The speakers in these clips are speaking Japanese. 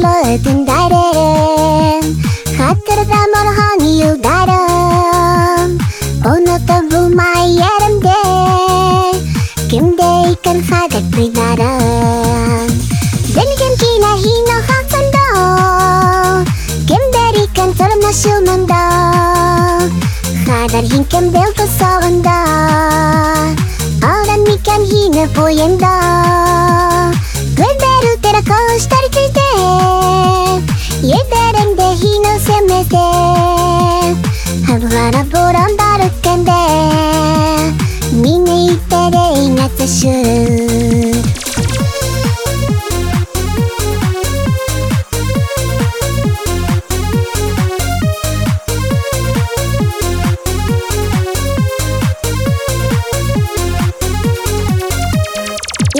Самотнім дарем Хатırdan orhan yıldarım Unutup bulmay yerimde Kimde iken sadık duynarım Bilgim ki nahin o hakkında Kimder iken tırnaşılmında Kadar hinkem belki sağında Aldan mikem yine boyunda して腹ボランダルケンで見に行ってレイナツシュー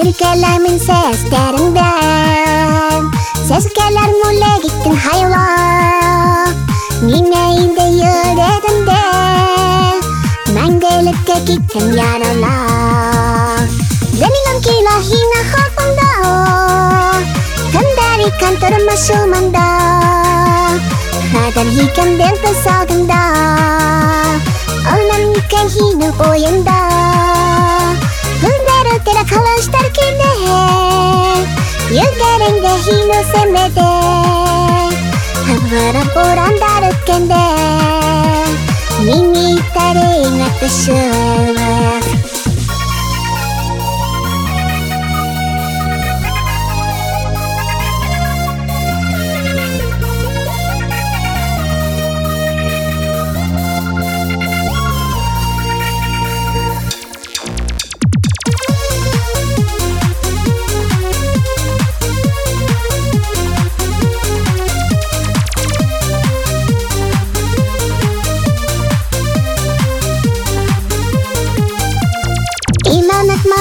Ülkeler min seslerinden Ses gelir mule gittin hayvan. Mengelikte gittin yaralar Denilen kila hina hatanda Kandari kantarın maşumanda Kadar hikem dente saganda Onam niken hina boyunda Gundero tera kalıştar kinde Yügerinde hino semede Havara boran darıkkende 谢谢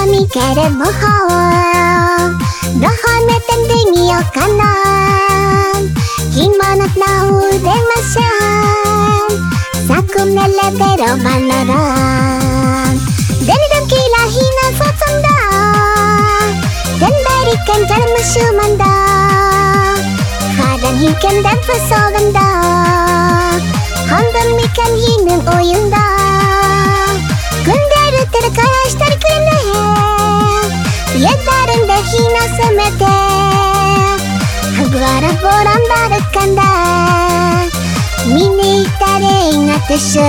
みける魔法どう褒めてんでみようかな着物の腕ましょうさくめれべろまららデリダンキラヒナさつんだデンベリケンジャルムシュマンだ肌にけんでぶそうがんだ半分みけんひぬおゆんだせめて。ハグアラボランダルカンダ見に行ったれいなってしょ